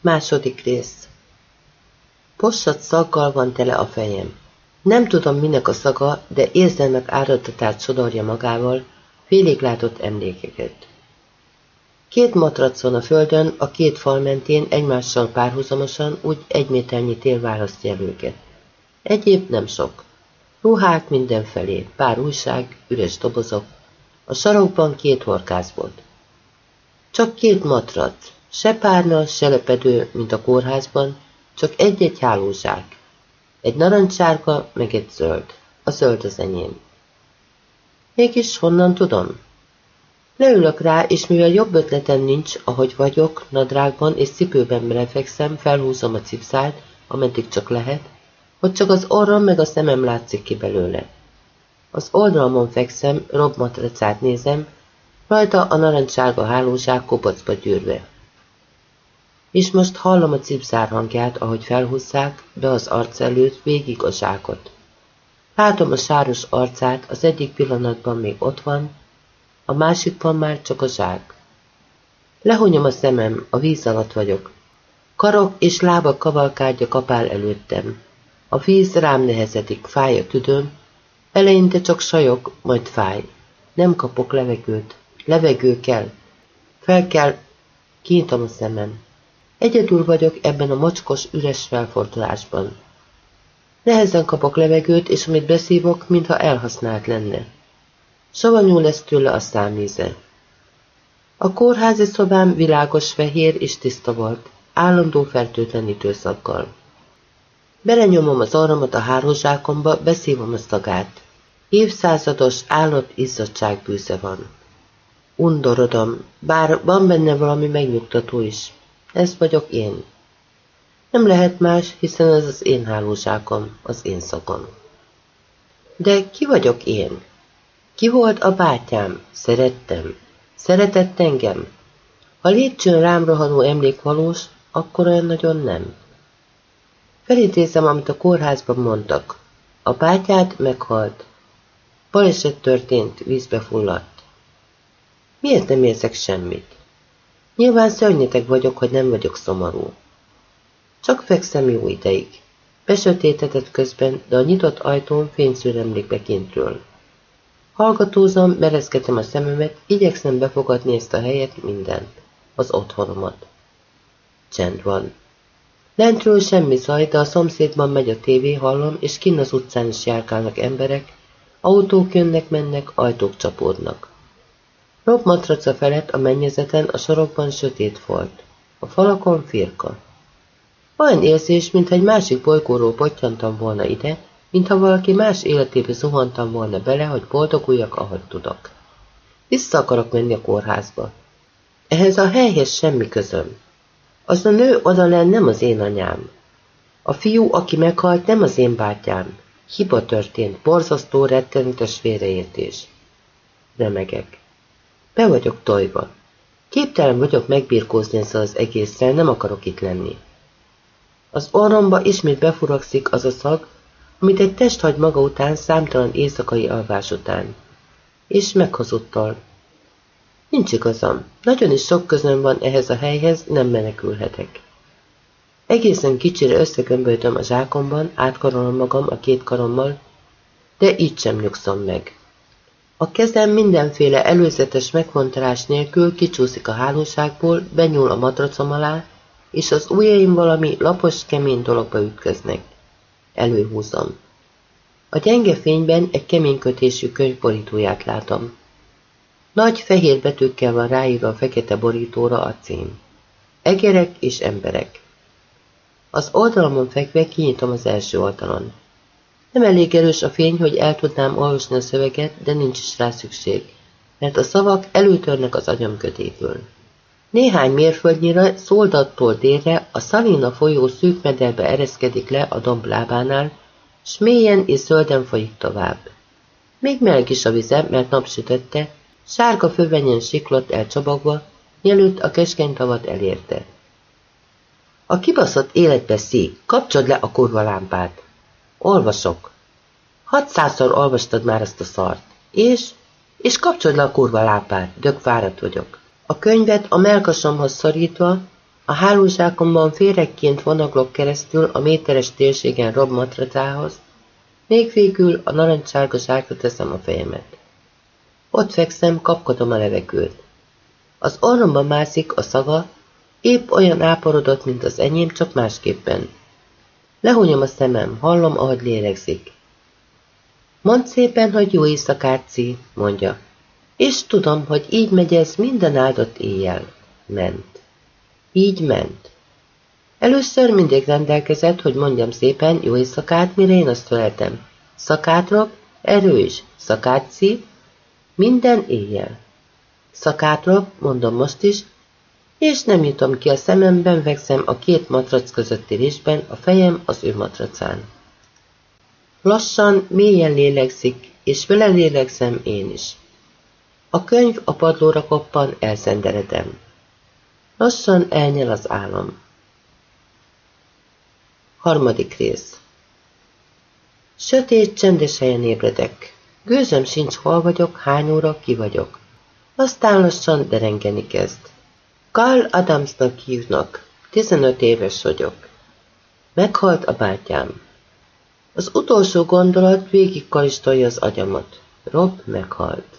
Második rész Possat szaggal van tele a fejem. Nem tudom, minek a szaga, de érzelmek áradatát sodorja magával, félig látott emlékeket. Két matrac van a földön, a két fal mentén egymással párhuzamosan, úgy egy méternyi tél választja őket. Egyéb nem sok. Ruhák mindenfelé, pár újság, üres dobozok. A sarokban két horkászbot. Csak két matrac, se párna, se lepedő, mint a kórházban, csak egy-egy hálózsák. Egy narancsárga, meg egy zöld. A zöld az enyém. Mégis honnan tudom? Leülök rá, és mivel jobb ötletem nincs, ahogy vagyok, nadrágban és cipőben belefekszem, felhúzom a cipzárt, ameddig csak lehet, hogy csak az orrom meg a szemem látszik ki belőle. Az oldalmon fekszem, Rob matracát nézem, rajta a narancsárga hálózsák kopacba gyűrve. És most hallom a cipzár hangját, ahogy felhúzzák be az arc előtt végig a zsákot. Látom a sáros arcát, az egyik pillanatban még ott van, a másikban már csak a zsák. Lehonyom a szemem, a víz alatt vagyok. Karok és lábak kavalkádja kapál előttem. A víz rám nehezedik, fáj a tüdőm, eleinte csak sajok, majd fáj. Nem kapok levegőt. Levegő kell. Fel kell, kinyitom a szemem. Egyedül vagyok ebben a mocskos, üres felfordulásban. Nehezen kapok levegőt, és amit beszívok, mintha elhasznált lenne. Savanyú lesz tőle a számíze. A kórházi szobám világos fehér és tiszta volt, állandó fertőtlenítőszakkal. Belenyomom az arromat a hálózsákomba, beszívom a szagát. Évszázados állat izzadság bűze van. Undorodom, bár van benne valami megnyugtató is. Ez vagyok én. Nem lehet más, hiszen ez az én hálózsákom, az én szagom. De ki vagyok én? Ki volt a bátyám? Szerettem. Szeretett engem? Ha lépcsőn rám rohanó emlék valós, akkor olyan nagyon nem. Felidézem, amit a kórházban mondtak. A bátyád meghalt. Baleset történt, vízbe fulladt. Miért nem érzek semmit? Nyilván szörnyetek vagyok, hogy nem vagyok szomorú. Csak fekszem jó ideig. Besötétedett közben, de a nyitott ajtón fényszűr be kintről. Hallgatózom, merezgetem a szememet, igyekszem befogadni ezt a helyet, mindent. Az otthonomat. Csend van. Lentről semmi zaj, de a szomszédban megy a tévé, hallom, és kinn az utcán is járkálnak emberek, autók jönnek-mennek, ajtók csapódnak. Rob matraca felett a mennyezeten a sorokban sötét volt. A falakon firka. Olyan érzés, mintha egy másik bolygóról pottyantam volna ide, mintha valaki más életébe zuhantam volna bele, hogy boldoguljak, ahogy tudok. Vissza akarok menni a kórházba. Ehhez a helyhez semmi közöm. Az a nő oda nem az én anyám. A fiú, aki meghalt, nem az én bátyám. Hiba történt, borzasztó, rettenetes félreértés. Remegek. Be vagyok tojva. Képtelen vagyok megbirkózni ezzel az egésszel, nem akarok itt lenni. Az orromba ismét befurakszik az a szag, amit egy test hagy maga után számtalan éjszakai alvás után. És meghazudtal. Nincs igazam. Nagyon is sok közöm van ehhez a helyhez, nem menekülhetek. Egészen kicsire összegömböltöm a zsákomban, átkarolom magam a két karommal, de így sem nyugszom meg. A kezem mindenféle előzetes megfontolás nélkül kicsúszik a hálóságból, benyúl a matracom alá, és az ujjaim valami lapos, kemény dologba ütköznek. Előhúzom. A gyenge fényben egy kemény kötésű könyv borítóját látom. Nagy fehér betűkkel van ráírva a fekete borítóra a cím. Egerek és emberek. Az oldalamon fekve kinyitom az első oldalon. Nem elég erős a fény, hogy el tudnám olvasni a szöveget, de nincs is rá szükség, mert a szavak előtörnek az agyam kötéből. Néhány mérföldnyire szoldattól délre a Szalina folyó szűk mederbe ereszkedik le a domb lábánál, s mélyen és zölden folyik tovább. Még meleg is a vize, mert napsütötte, sárga fövenyen siklott el csabagva, mielőtt a keskeny tavat elérte. A kibaszott életbe szík, kapcsold le a kurva lámpát! Olvasok. Hatszázszor olvastad már ezt a szart. És? És kapcsold le a kurva lámpát, dög fáradt vagyok. A könyvet a melkasomhoz szorítva, A hálózsákomban féregként vonaglok keresztül a méteres térségen Rob matracához, még végül a narancsárga zsákra teszem a fejemet. Ott fekszem, kapkodom a levegőt. Az orromban mászik a szaga, épp olyan áporodott, mint az enyém, csak másképpen. Lehúnyom a szemem, hallom, ahogy lélegzik. Mondd szépen, hogy jó éjszakát, Ci, mondja. És tudom, hogy így megy ez minden áldott éjjel. Ment. Így ment. Először mindig rendelkezett, hogy mondjam szépen jó éjszakát, mire én azt feleltem. Szakátrok, erős, szakátszi, minden éjjel. Szakátrok, mondom most is, és nem jutom ki a szememben, vegzem a két matrac közötti részben, a fejem az ő matracán. Lassan, mélyen lélegzik, és vele lélegzem én is. A könyv a padlóra koppan, elszenderedem. Lassan elnyel az álom. Harmadik rész Sötét, csendes helyen ébredek. Gőzöm sincs, hol vagyok, hány óra, ki vagyok. Aztán lassan derengeni kezd. Carl Adamsnak hívnak. 15 éves vagyok. Meghalt a bátyám. Az utolsó gondolat végig karisztolja az agyamat. Rob meghalt.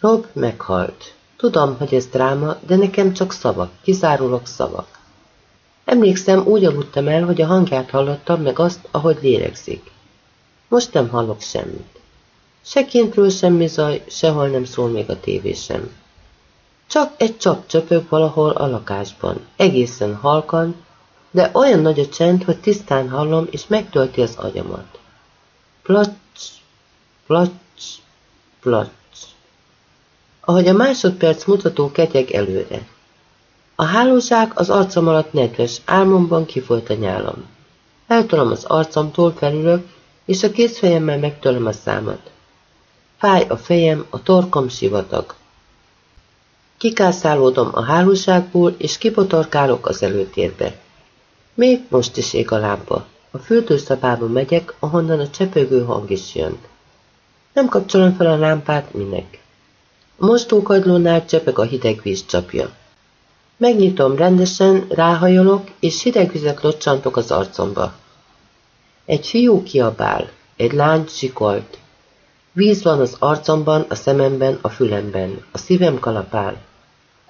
Rob meghalt. Tudom, hogy ez dráma, de nekem csak szavak, kizárólag szavak. Emlékszem, úgy aludtam el, hogy a hangját hallottam, meg azt, ahogy lélegzik. Most nem hallok semmit. Se kintről semmi zaj, sehol nem szól még a tévé sem. Csak egy csap csöpög valahol a lakásban, egészen halkan, de olyan nagy a csend, hogy tisztán hallom, és megtölti az agyamat. Placs, placs, placs. Ahogy a másodperc mutató ketyeg előre. A hálózsák az arcom alatt nedves, álmomban kifolyt a nyálam. Eltolom az arcomtól, felülök, és a kézfejemmel megtölöm a számat. Fáj a fejem, a torkom sivatag. Kikászálódom a hálóságból, és kipotorkálok az előtérbe. Még most is ég a lámpa. A fürdőszabába megyek, ahonnan a csepögő hang is jön. Nem kapcsolom fel a lámpát, minek. A mostókagylónál csepeg a hideg víz csapja. Megnyitom rendesen, ráhajolok, és hideg vizet locsantok az arcomba. Egy fiú kiabál, egy lány sikolt. Víz van az arcomban, a szememben, a fülemben, a szívem kalapál.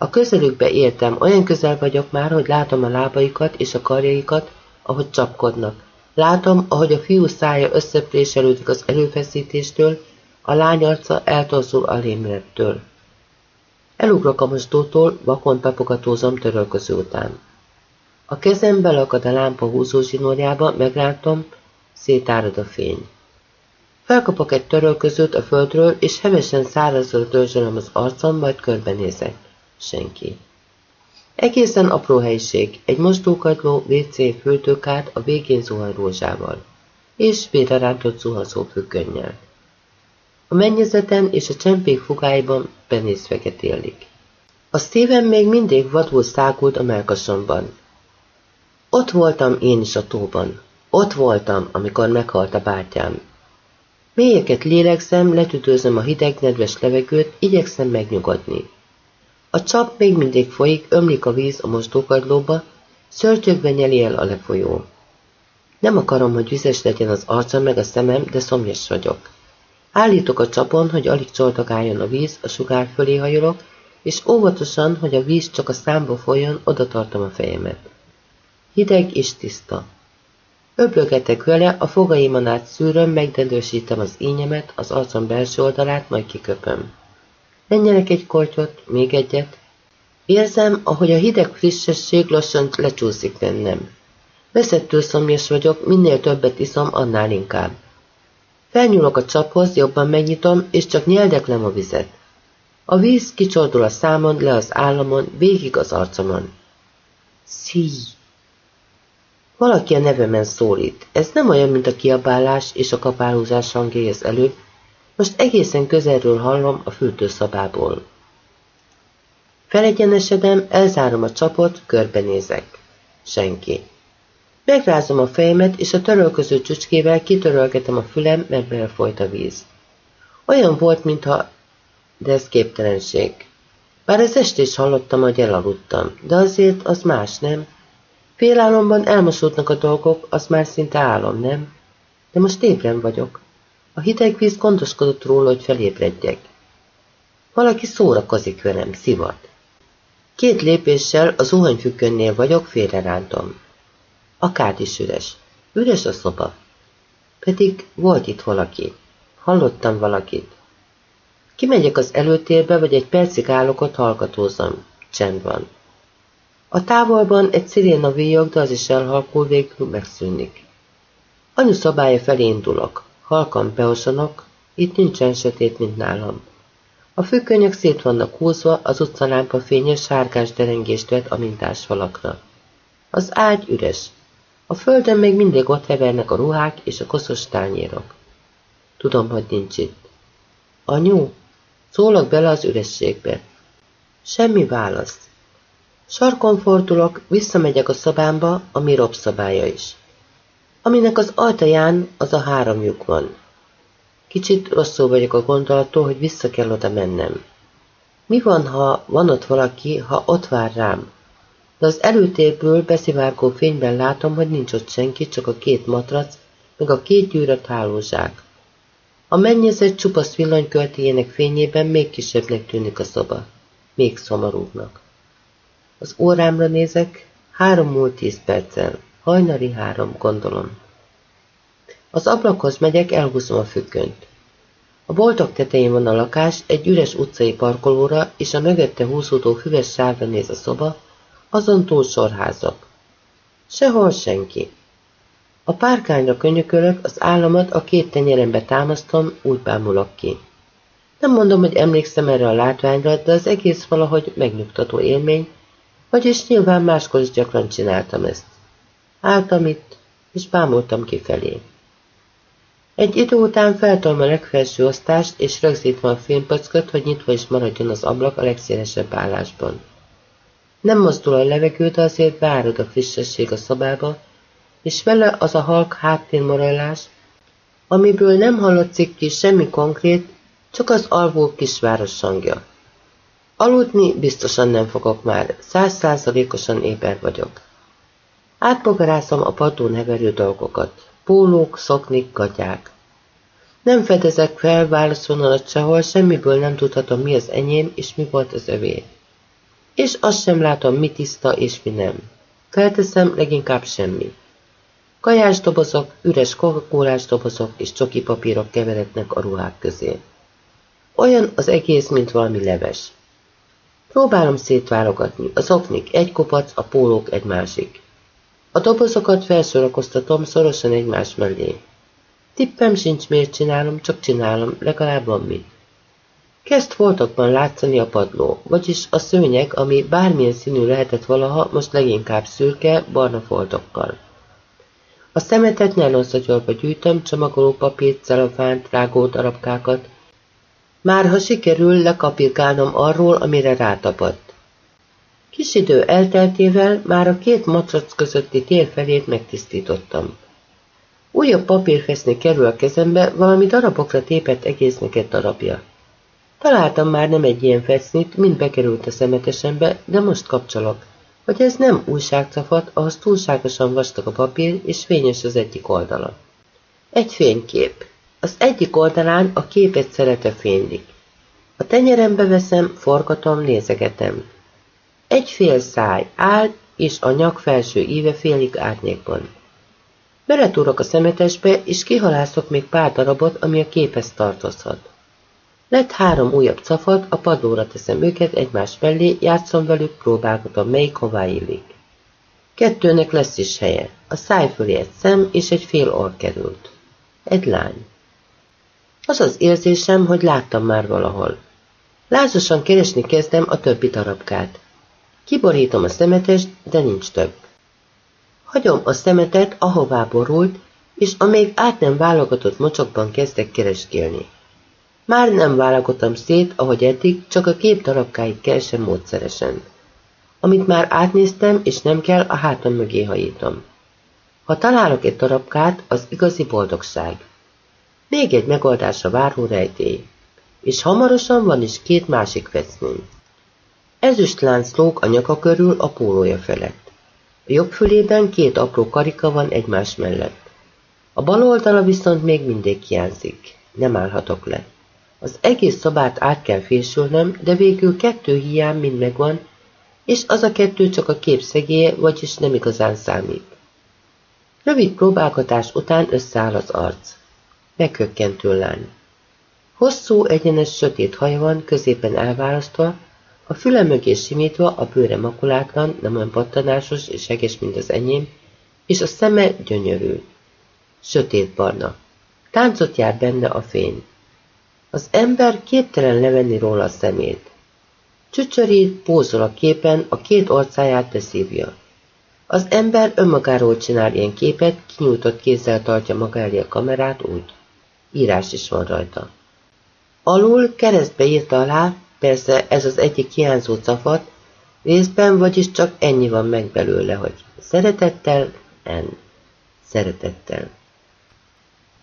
A közelükbe értem, olyan közel vagyok már, hogy látom a lábaikat és a karjaikat, ahogy csapkodnak. Látom, ahogy a fiú szája összepréselődik az előfeszítéstől, a lány arca eltorzul a lémlettől. Elugrok a mosdótól, vakon tapogatózom törölköző után. A kezem belakad a lámpa húzó zsinórjába, meglátom, szétárad a fény. Felkapok egy törölközőt a földről, és hevesen szárazra dörzsölöm az arcom, majd körbenézek. Senki. Egészen apró helyiség, egy mosdókagyló, WC fürdőkát a végén zuhany rózsával, és rántott zuhazó függönnyel. A mennyezeten és a csempék fugáiban penész feketélik. A szívem még mindig vadul szágult a melkasomban. Ott voltam én is a tóban. Ott voltam, amikor meghalt a bátyám. Mélyeket lélegzem, letüdőzöm a hideg, nedves levegőt, igyekszem megnyugodni. A csap még mindig folyik, ömlik a víz a mosdókagylóba, szörtyögve nyeli el a lefolyó. Nem akarom, hogy vizes legyen az arcam meg a szemem, de szomjas vagyok. Állítok a csapon, hogy alig csoltagáljon a víz, a sugár fölé hajolok, és óvatosan, hogy a víz csak a számba folyjon, oda tartom a fejemet. Hideg és tiszta. Öblögetek vele, a fogaimon át szűröm, megdendősítem az ínyemet, az arcom belső oldalát, majd kiköpöm. Menjenek egy kortyot, még egyet. Érzem, ahogy a hideg frissesség lassan lecsúszik bennem. Veszettől szomjas vagyok, minél többet iszom, annál inkább. Felnyúlok a csaphoz, jobban megnyitom, és csak nyeldeklem a vizet. A víz kicsordul a számon, le az államon, végig az arcomon. Szíj! Valaki a nevemen szólít. Ez nem olyan, mint a kiabálás és a kapálózás hangjai az előbb, most egészen közelről hallom a fürdőszabából. Felegyenesedem, elzárom a csapot, körbenézek. Senki. Megrázom a fejemet, és a törölköző csücskével kitörölgetem a fülem, mert belfolyt a víz. Olyan volt, mintha... De ez képtelenség. Bár az este is hallottam, hogy elaludtam, de azért az más, nem? Félálomban elmosódnak a dolgok, az már szinte álom, nem? De most ébren vagyok. A hideg víz gondoskodott róla, hogy felébredjek. Valaki szórakozik velem, szivat. Két lépéssel az zuhanyfüggönnél vagyok, félrerántom. A kád is üres. Üres a szoba. Pedig volt itt valaki. Hallottam valakit. Kimegyek az előtérbe, vagy egy percig állok ott hallgatózom. Csend van. A távolban egy sziréna víjog, de az is elhalkul, végül megszűnik. Anyu szabálya felé indulok. Halkan beosonok, itt nincsen sötét, mint nálam. A fűkönyök szét vannak húzva, az utcalámpa fényes sárgás derengést vett a mintás falakra. Az ágy üres. A földön még mindig ott hevernek a ruhák és a koszos tányérok. Tudom, hogy nincs itt. Anyu, szólok bele az ürességbe. Semmi válasz. Sarkon fordulok, visszamegyek a szobámba, ami Rob szobája is. Aminek az ajtaján az a három lyuk van. Kicsit rosszul vagyok a gondolattól, hogy vissza kell oda mennem. Mi van, ha van ott valaki, ha ott vár rám? De az előtérből beszivárgó fényben látom, hogy nincs ott senki, csak a két matrac, meg a két gyűrött hálózsák. A mennyezet csupasz villanyköltéjének fényében még kisebbnek tűnik a szoba. Még szomorúbbnak. Az órámra nézek, három múlt tíz perccel. Hajnali három, gondolom. Az ablakhoz megyek, elhúzom a függönyt. A boltok tetején van a lakás, egy üres utcai parkolóra, és a mögötte húzódó füves sávra néz a szoba, azon túl sorházak. Sehol senki. A párkányra könyökölök, az államat a két tenyerembe támasztom, úgy bámulok ki. Nem mondom, hogy emlékszem erre a látványra, de az egész valahogy megnyugtató élmény, vagyis nyilván máskor is gyakran csináltam ezt. Álltam itt, és bámultam kifelé. Egy idő után feltolom a legfelső osztást, és rögzítve a fémpöcköt, hogy nyitva is maradjon az ablak a legszélesebb állásban. Nem mozdul a levegő, de azért beárad a frissesség a szobába, és vele az a halk háttérmorajlás, amiből nem hallatszik ki semmi konkrét, csak az alvó kisváros hangja. Aludni biztosan nem fogok már, százszázalékosan éber vagyok. Átbogarászom a padlón heverő dolgokat. Pólók, szoknik, gatyák. Nem fedezek fel válaszvonalat sehol, semmiből nem tudhatom, mi az enyém, és mi volt az övé. És azt sem látom, mi tiszta és mi nem. Felteszem leginkább semmi. Kajás dobozok, üres coca dobozok és csoki papírok keverednek a ruhák közé. Olyan az egész, mint valami leves. Próbálom szétválogatni, az oknik egy kopac, a pólók egy másik. A dobozokat felsorakoztatom szorosan egymás mellé. Tippem sincs, miért csinálom, csak csinálom, legalább van mit. Kezd foltokban látszani a padló, vagyis a szőnyeg, ami bármilyen színű lehetett valaha, most leginkább szürke, barna foltokkal. A szemetet nylonszatyorba gyűjtöm, csomagoló papírt, celofánt, rágó darabkákat. Már ha sikerül lekapirgálnom arról, amire rátapadt. Kis idő elteltével már a két matrac közötti tér felét megtisztítottam. Újabb papírfeszni kerül a kezembe, valami darabokra tépett egésznek egy darabja. Találtam már nem egy ilyen fesznit, mind bekerült a szemetesembe, de most kapcsolok, hogy ez nem újságcafat, ahhoz túlságosan vastag a papír, és fényes az egyik oldala. Egy fénykép. Az egyik oldalán a képet szerete fénylik. A tenyerembe veszem, forgatom, nézegetem. Egy fél száj áll, és a nyak felső íve félig árnyékban. Beletúrok a szemetesbe, és kihalászok még pár darabot, ami a képhez tartozhat. Lett három újabb cafat, a padlóra teszem őket egymás mellé, játszom velük, próbálgatom, melyik hová illik. Kettőnek lesz is helye. A száj fölé egy szem és egy fél orr került. Egy lány. Az az érzésem, hogy láttam már valahol. Lázasan keresni kezdem a többi darabkát. Kiborítom a szemetest, de nincs több. Hagyom a szemetet, ahová borult, és a még át nem válogatott mocsokban kezdek kereskélni. Már nem válogatom szét, ahogy eddig, csak a kép darabkáig keresem módszeresen. Amit már átnéztem, és nem kell, a hátam mögé hajítom. Ha találok egy darabkát, az igazi boldogság. Még egy megoldásra váró rejtély. És hamarosan van is két másik feszmény. Ezüst lánc lóg a nyaka körül a pólója felett. A jobb fülében két apró karika van egymás mellett. A bal oldala viszont még mindig hiányzik. Nem állhatok le. Az egész szobát át kell fésülnöm, de végül kettő hiány mind megvan, és az a kettő csak a kép szegélye, vagyis nem igazán számít. Rövid próbálgatás után összeáll az arc. Meghökkentő lány. Hosszú, egyenes, sötét haja van, középen elválasztva, a füle mögé simítva, a bőre makulátlan, nem olyan pattanásos és eges, mint az enyém, és a szeme gyönyörű. Sötét barna. Táncot jár benne a fény. Az ember képtelen levenni róla a szemét. Csücsörít, pózol a képen, a két orcáját beszívja. Az ember önmagáról csinál ilyen képet, kinyújtott kézzel tartja maga elé a kamerát úgy. Írás is van rajta. Alul keresztbe írta alá, persze ez az egyik hiányzó cafat, részben vagyis csak ennyi van meg belőle, hogy szeretettel, en, szeretettel.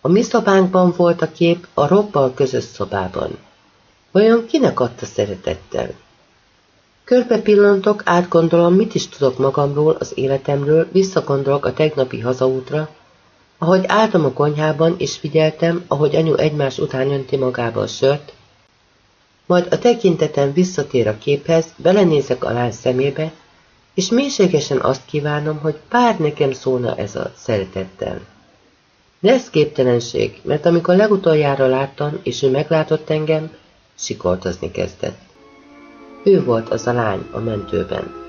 A mi szobánkban volt a kép a robbal közös szobában. Vajon kinek adta szeretettel? Körbe pillantok, átgondolom, mit is tudok magamról, az életemről, visszagondolok a tegnapi hazaútra, ahogy álltam a konyhában, és figyeltem, ahogy anyu egymás után önti magába a sört, majd a tekintetem visszatér a képhez, belenézek a lány szemébe, és mélységesen azt kívánom, hogy pár nekem szólna ez a szeretettel. Lesz képtelenség, mert amikor legutoljára láttam, és ő meglátott engem, sikoltozni kezdett. Ő volt az a lány a mentőben.